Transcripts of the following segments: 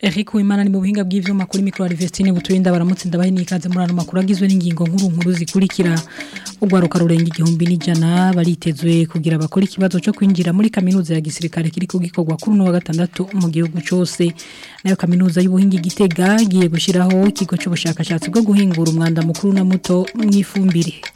Eric Uwimana ni mu buhinga bw'ivyuma kuri Micro Alvestine buturinda baramutse ndabahe nikaze muri ano makuru agizwe n'ingingo nkuru nkuru zikurikira ugwaruka rurenga igihumbi n'ijana baritezwe kugira bakora ikibazo cyo kwinjira muri kaminuza ya gisirikare kiri kugikogwa kuri no wa gatandatu mu gihugu cyose nayo kaminuza y'ubuhinga igitega giye gushyiraho ikigo cy'ubushakashatsi bwo guhingura umwanda mukuru na muto mwifumbire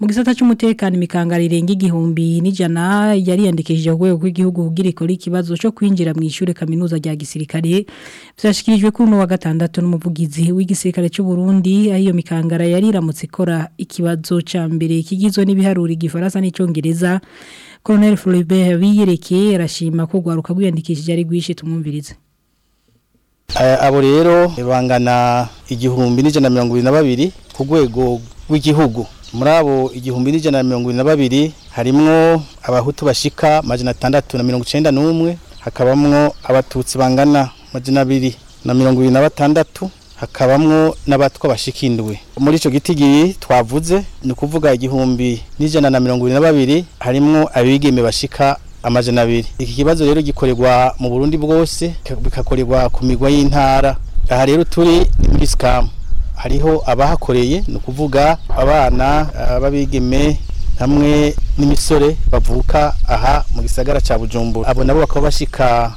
mu gisata cy'umutekano imikanga irenga igihumbi n'ijana yariyandikishije urwego rw'igihugu rukora ikibazo cyo kwinjira mu ishuri kaminuza rya gisirikare byashyikirijwe kuri uno wa gatandatu n'umuvugizi w'igisirikare cy'u Burundi aho iyo mikangara yari iramutse ikora ikibazo cya mbere kigizwe n'ibiharuro igifaransa n'icyongereza Colonel Fulbert biyereke arashima ko gwaruka gwiyandikishije ari gwishe tumwumvirize eh, abo rero bangana igihumbi n'ijana mirongo irindwi na babiri ku rwego rw'igihugu muri abo igihumbi n'ijana na mirongo irindwi na babiri harimo abahutu bashika amajana atandatu na mirongo icyenda n'umwe hakabamo abatutsi bangana amajana abiri na mirongo irindwi na batandatu hakabamo n'abatwa bashikindwe muri icyo giti giyi twavuze ni ukuvuga igihumbi n'ijana na mirongo irindwi na babiri harimwo abigeme bashika amajana abiri iki kibazo rero gikorerwa mu burundi bwose bikakorerwa ku migwa y'intara aha rero turi muri sikamu hariho abahakoreye ni ukuvuga abana eh, b'abigeme hamwe n'imisore bavuka aha mu gisagara cya bujumbura abo nabo bakaba bashika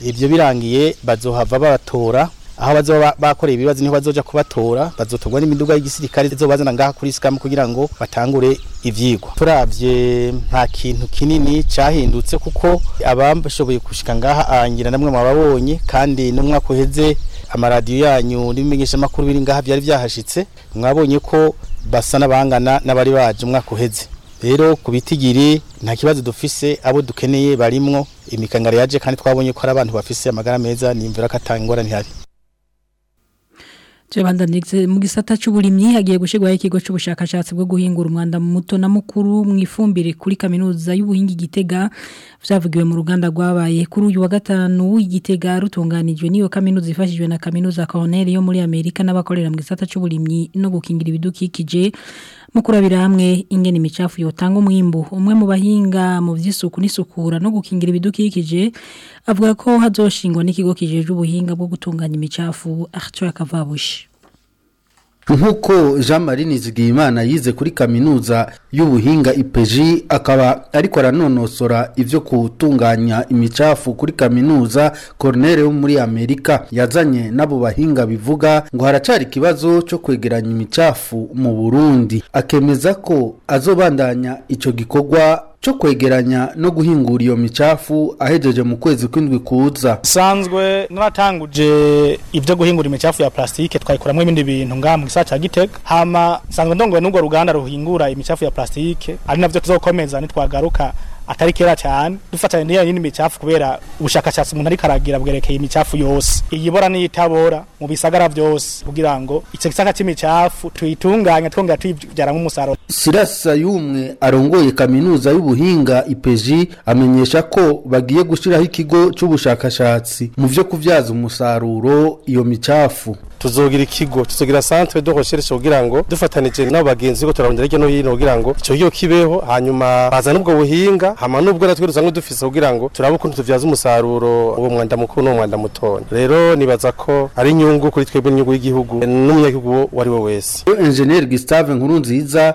ibyo birangiye bazohava babatora aho bazoba bakoreye ibibazo niho bazoja kubatora bazotorwa n'imiduga y'igisirikare bazana ngaha kuri sikamu kugira ngo batangure ibyigwa Turabye nta kintu kinini cyahindutse kuko abambashoboye kushika ngaha arangira namwe mwababonye kandi n'umwaka uheze amaradiyo yanyu n'ibimenyeshamakuru biri ngaha byari byahashitse mwabonye ko basa n'abangana n'abari baje umwaka uheze rero ku bitigiri nta kibazo dufise abo dukeneye barimwo imikangara yaje kandi twabonye ko ari abantu bafise amagara meza nimvura ko atangora ntihari Tubandanirize mu gisata cy'uburimyi hagiye gushyirwaho ikigo cy'ubushakashatsi bwo guhingura umwanda muto na mukuru mu ifumbire kuri kaminuza y'ubuhingi Gitega byavugiwe mu ruganda rwabaye kuri uyu wa gatanu Gitega rutunganijwe n'iyo kaminuza ifashijwe na kaminuza Cornell yo muri Amerika n'abakorera mu gisata cy'uburimyi no gukingira ibidukikije mukurabira hamwe ingene imicafu yotanga umwimbu umwe mu bahinga mu by'isuku n'isukura no gukingira ibidukikije avuga ko hazoshingwa n'ikigo kijeje ubuhinga bwo gutunganya imicafu Arthur Kavabushi nk'uko jean marie nizigiyimana yize kuri kaminuza y'ubuhinga ipeji akaba ariko aranonosora ibyo gutunganya imicafu kuri kaminuza koronere wo muri amerika yazanye n'abo bahinga bivuga ngo haracari ikibazo cyo kwegeranya imicafu mu burundi akemeza ko azobandanya icyo gikorwa cyo kwegeranya no guhingura iyo micafu ahejeje mu kwezi kw'indwi kuza sanzwe n'abatanguje ibyo guhingura imicafu ya plastike twayikuramo ibindi bintu nga mu gisata cya Gitega hama sanzwe ndongowe n'ubwo ruganda ruhingura imicafu ya plastike ari navyo tuzokomeza nitwagaruka atari kera cyane dufatanye n'iyanye n'imicafu kubera ubushakashatsi umuntu ariko aragira bwerekeye imicafu yose iyibora n'iyitabora mu bisagara byose kugira ngo icyo gisaka cy'imicafu tuyitunganya twongera tuyibyaramo umusaruro sirasa y'umwe arongoye kaminuza y'ubuhinga ipeji amenyesha ko bagiye gushyiraho ikigo cy'ubushakashatsi mu byo kubyaza umusaruro iyo micafu tuzogira ikigo tuzogira centre de kugira ngo dufatanije bagenzi ko turarondera hirya no hino kugira ngo icyo kigo kibeho hanyuma bazana ubwo buhinga hama nubwo natwe dusanga dufise kugira ngo turaba ukuntu tuvyaza umusaruro uwo mwanda mukuru n'uwo mwanda mutonya rero nibaza ko ari inyungu kuri twebwe inyungu y'igihugu n'umunyagihugu uwo we wese enjeniyeri gisitave nkuru nziza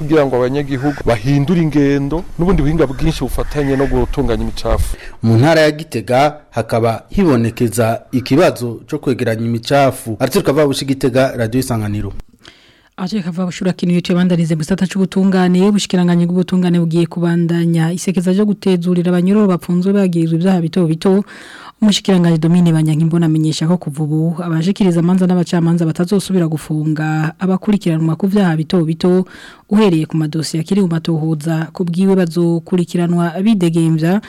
kugira ngo abanyagihugu bahindure ingendo n'ubundi buhinga bwinshi bufatanye no gutunganya imicafu mu ntara ya gitega hakaba hibonekeza ikibazo cyo kwegeranya imicafu ariko tukava bushigitega radiyo isanganiro aje kava bushura kintu YouTube bandanize gusata cy'ubutungane bushikiranganye bw'ubutungane bugiye kubandanya isekeza ryo gutezurira abanyururu bapfunzwe bagirizwa ibyaha bito bito umushikiranganje Domine Banyankimbona amenyesha ko kuva ubu abashikiriza amanza n'abacamanza batazosubira gufunga abakurikiranwa ku byaha bito bito uhereye ku madosi akiri mu matohoza kubwiwe bazokurikiranwa abidegemvya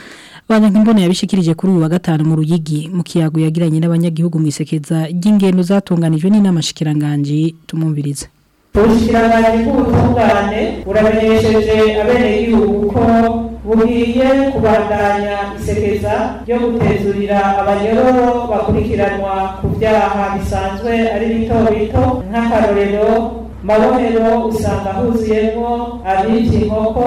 Banyankimbona yabishyikirije kuri uyu wa gatanu mu ruyigi mu kiyago yagiranye n'abanyagihugu mu isekeza ry'ingendo zatunganijwe n'inamashikiranganje tumumvirize ubushyirangari bw'ubutungane buramenyesheje abenegihugu ko bugiye kubandanya isekeza ryo gutezurira abanyororo bakurikiranwa ku byaha bisanzwe ari bito bito nk'akarorero mabonero usanga huzuyemo abica inkoko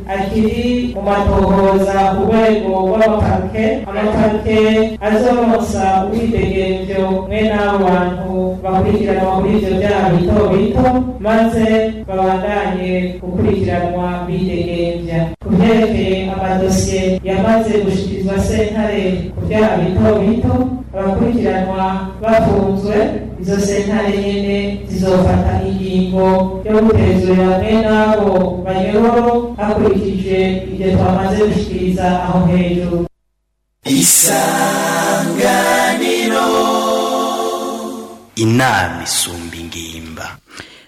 akiri mu matohoza ku rwego rw'amaparike amaparike azoronsa ubwidegemvyo mwe n'abo bantu bakurikiranwa muri ivyo vyaha bito bito maze babandanye gukurikiranwa bidegemvya ku vyerekeye amadosiye yamaze gushikirizwa sentare ku vyaha bito bito abakurikiranwa bafunzwe izo sentare nyene zizofata ingingo yo gutezura bene n'abo bayobowe hakurikijwe ibyo twamaze gushikiriza aho hejuru isanganiro inama isumba ingimbi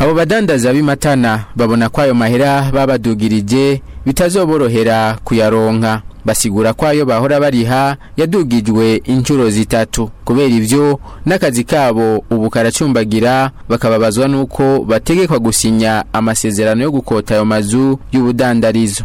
abo badandaza b'imatana babona ko ayo mahera babadugirije bitazoborohera kuyaronka basigura ko ayo bahora bariha yadugijwe inshuro zitatu kubera ibyo n'akazi kabo ubu karacumbagira bakababazwa n'uko bategekwa gusinya amasezerano yo gukota ayo mazu y'ubudandarizo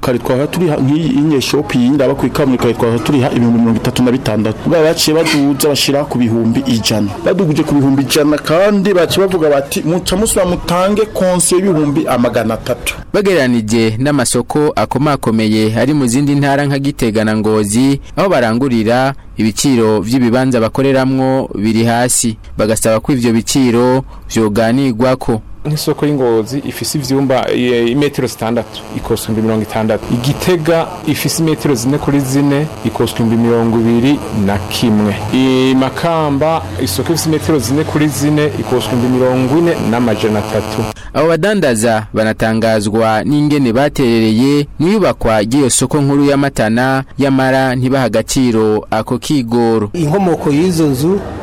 kare twaba turiha nk'iyi shopu iyi ku ikamyo kare twaba turiha ibihumbi mirongo itatu na bitandatu baciye baduza bashyira ku bihumbi ijana baduguje ku bihumbi ijana kandi baciye bavuga bati muca musa mutange konse y'ibihumbi amagana atatu bagereranije n'amasoko akomakomeye ari mu zindi ntara nka Gitega na Ngozi aho barangurira ibiciro by'ibibanza bakoreramwo biri hasi bagasaba ko ivyo biciro vyoganirwako nk'isoko y'ingozi ifise ivyumba imetero zitandatu ikoswa ibihumbi mirongo itandatu igitega ifise imetero zine kuri zine ikoswa imbi mirongo ibiri na kimwe imakamba isoko ifise imetero zine kuri zine ikoswa ibihumbi mirongo ine n'amajana atatu abo badandaza banatangazwa n'ingene baterereye n'iyubakwa ry'iyo soko nkuru y'amatana yamara ntibaha agaciro ako kigoro inkomoko y'izo nzu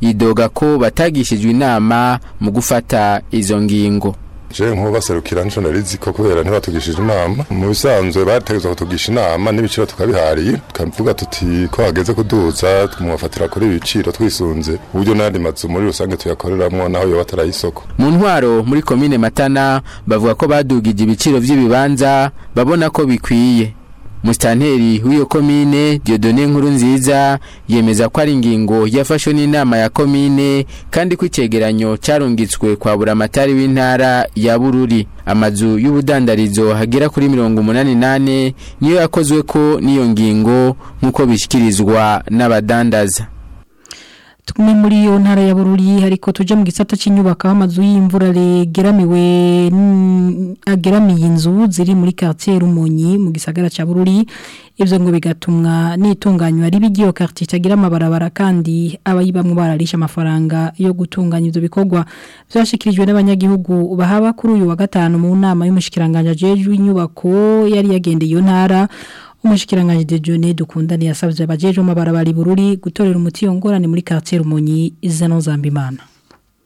yidoga ko batagishijwe inama mu gufata izo ngingo je nk'ubaserukira nco narizi ko kubera ntibatugishije inama mu bisanzwe bategerezwa kutugisha inama n'ibiciro tukabihari tukavuga tuti ko hageze kuduza tumubafatira kuri ibiciro twisunze uburyo n'andi mazu muri rusange tuyakoreramo naho yoba atari isoko mu ntwaro muri komine matana bavuga ko badugije ibiciro by'ibibanza babona ko bikwiye musitanteri w'iyo komine Diodone nkuru nziza yemeza ko ari ingingo yafashwe n'inama ya komine kandi kwicegeranyo cyarungitswe kwa buramatari w'intara ya bururi amazu y'ubudandarizo hagera kuri mirongo umunani nane niyo yakozwe ko n'iyo ngingo nk'uko bishyikirizwa n'abadandaza Tumwe muri yo ntara ya bururi ariko tujya mu gisata cy'inyubaka amazu y'imvura regeramiwe mm, ageramiye inzu ziri muri quartier Rumonyi mu gisagara ca bururi ivyo ngo bigatumwa n'itunganywa ribigiyo quartier cyagira amabarabara kandi abayibamwe bararisha amafaranga yo gutunganya ivyo bikogwa byashikirijwe n'abanyagihugu bahaba kuri uyu wa gatanu mu nama y'umushikiranganje jeje yari yagendeye yo ntara umushikiranganje Dejone dukundani yasavye abajeje mu barabari bururi gutorera umuti yongorane muri quartier Rumonyi izano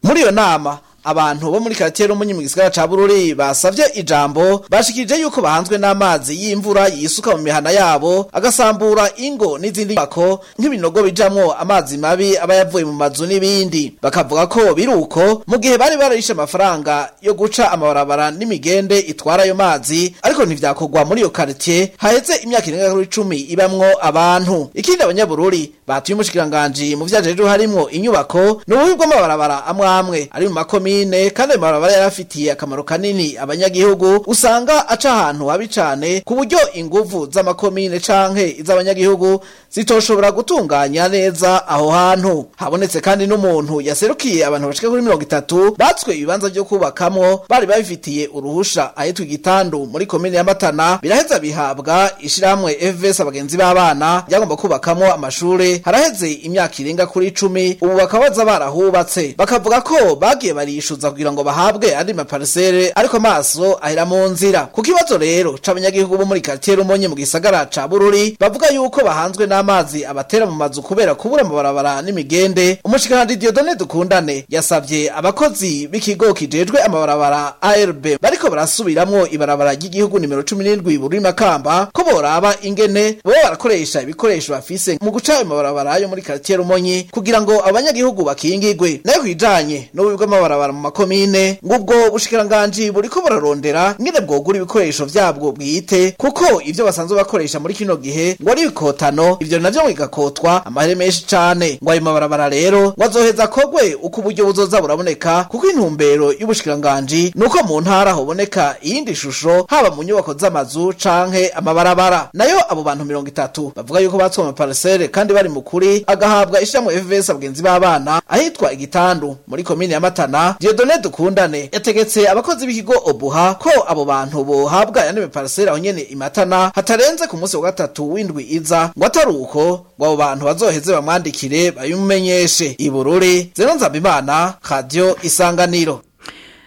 muri iyo nama abantu bo muri karitsiye rumunyi mu gisagara ca bururi basavye ijambo bashikirije yuko bahanzwe n'amazi y'imvura yisuka mu mihana yabo agasambura ingo n'izindi nyubako nk'ibinogo bijamwo amazi mabi aba yavuye mu mazu n'ibindi bakavuga ko biruko mu gihe bari bararishe amafaranga yo guca amabarabara n'imigende itwara ayo mazi ariko ntivyakorwa muri iyo karitsiye haheze imyaka irenga kuri icumi ibamwo abantu ikindi abanyabururi batuye umushikiranganji mu vyajejwe harimwo inyubako ni ububi bw'amabarabara amwe amwe ari mu makomine komine karemera aba yarafitiye akamaro kanini abanyagihugu usanga aca ahantu habi cyane ku buryo ingufu z'amakomine canke iz'abanyagihugu zitoshobora gutunganya neza aho hantu habonetse kandi n'umuntu yaserukiye abantu bashika kuri mirongo itatu batswe ibibanza byo kubakamo bari babifitiye uruhusha ahitwa igitandu muri komine ya matana biraheza bihabwa ishirahamwe fvs abagenzi b'abana ryagomba kubakamo amashuri haraheze imyaka irenga kuri icumi ubu bakaba baza barahubatse bakavuga ko bagiye barisha bifuza kugira ngo bahabwe andi maparisere ariko amaso ahera mu nzira ku kibazo rero c'abanyagihugu bo muri quartier Rumonyi mu gisagara ca Bururi bavuga yuko bahanzwe n'amazi abatera mu mazu kubera kubura amabarabara n'imigende umushikiranganje Diodone dukundane yasabye abakozi b'ikigo kijejwe amabarabara ARB bariko barasubiramo ibarabara ry'igihugu nimero 17 Bururi Makamba ko boraba ingene bo barakoresha ibikoresho bafise mu guca mabarabara yo muri quartier Rumonyi kugira ngo abanyagihugu bakingigwe nayo kwijanye n'ububi bw'amabarabara gutabara mu makomine ngo ubwo bushikiranganji buri ko burarondera ingene bwogura ibikoresho byabwo bwite kuko ibyo basanzwe bakoresha muri kino gihe ngo ari ibikotano ibyo navyo ngo igakotwa menshi cyane ngo ayo mabarabara rero ngo azoheza kogwe uko uburyo buzoza buraboneka kuko intumbero y'ubushikiranganji nuko mu ntara hoboneka iyindi shusho haba mu nyubako z'amazu canke amabarabara nayo abo bantu mirongo itatu bavuga yuko batswe amaparisere kandi bari mu kuri agahabwa ishyirahamwe FVS abagenzi b'abana ahitwa igitandu muri komini ya Matana diyodone dukundane yategetse abakozi b'ikigo obuha ko abo bantu bohabwa yandi miparasera aho nyene imatana hatarenze ku munsi wa gatatu w'indwi iza ngo atari uko ngo abo bantu bazoheze bamwandikire babimumenyeshe ibururi zero Nzabimana radiyo isanganiro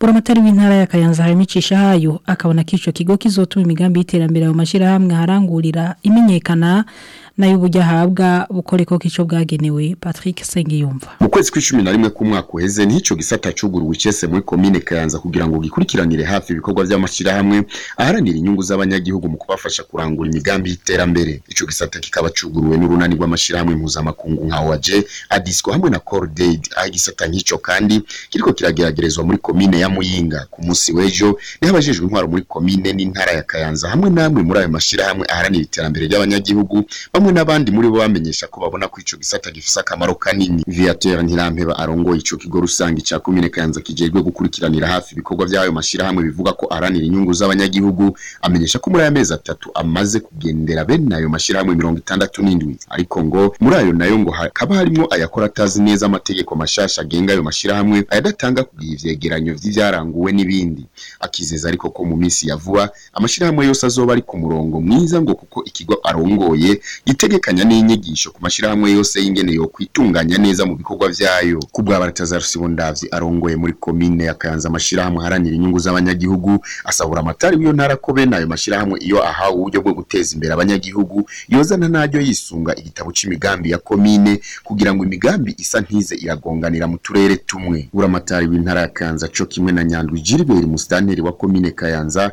buramatari w'intara ya kayanza harimicisha hayo akabona ko icyo kigo kizotuma imigambi y'iterambere mu mashyirahamwe harangurira imenyekana nayo ubujya ahabwa bukore icyo bwagenewe patrick sengiyumva mu kwezi kw'icumi na rimwe k'umwaka uheze n'icyo gisata cyugurwa icyese muri komine kayanza kugira ngo gikurikiranire hafi ibikorwa by'amashyirahamwe aharanira inyungu z'abanyagihugu mu kubafasha kurangura imigambi y'iterambere icyo gisata kikaba cyuguruwe n'urunani rw'amashyirahamwe mpuzamakungu nka owaje adisco hamwe na cordaid aho igisata nk'icyo kandi kiriko kirageragerezwa muri komine ya muyinga ku munsi w'ejo niho abajejwe intwaro muri komine n'intara ya kayanza hamwe n'amwe muri ayo mashyirahamwe aharanira iterambere ry'abanyagihugu bamwe n'abandi muri bo bamenyesha ko babona ko ico gisata gifise akamaro kanini Viateur Ntirampeba arongoye ico kigo rusangi ca 10 Kanza kijejwe gukurikiranira hafi ibikorwa by'ayo mashira hamwe bivuga ko aranira inyungu z'abanyagihugu amenyesha ko muri amezi atatu amaze kugendera be ayo mashira hamwe mirongo itandatu n'indwi ariko ngo muri ayo nayo ngo hakaba harimo ayakora atazi neza amategeko mashasha agenga ayo mashira hamwe ayadatanga kugira ivyegeranyo vy'ivyaranguwe n'ibindi akizeza ariko ko mu minsi yavuba amashira hamwe yose azoba ari ku murongo mwiza ngo kuko ikigo arongoye itegekanya n'inyigisho ku mashyirahamwe yose y'ingene yo kwitunganya neza mu bikorwa byayo ku bwa Barataza arongoye muri komine ya Kayanza amashirahamwe haranira inyungu z'abanyagihugu asahura amatari w'iyo ntara ko bene ayo mashyirahamwe iyo ahawe uburyo bwo guteza imbere abanyagihugu yozana naryo yisunga igitabo cy'imigambi ya komine kugira ngo imigambi isa ntize iragonganira mu turere tumwe buramatari w'intara ya Kayanza co kimwe na Nyandwi Gilbert Mustanteri wa komine Kayanza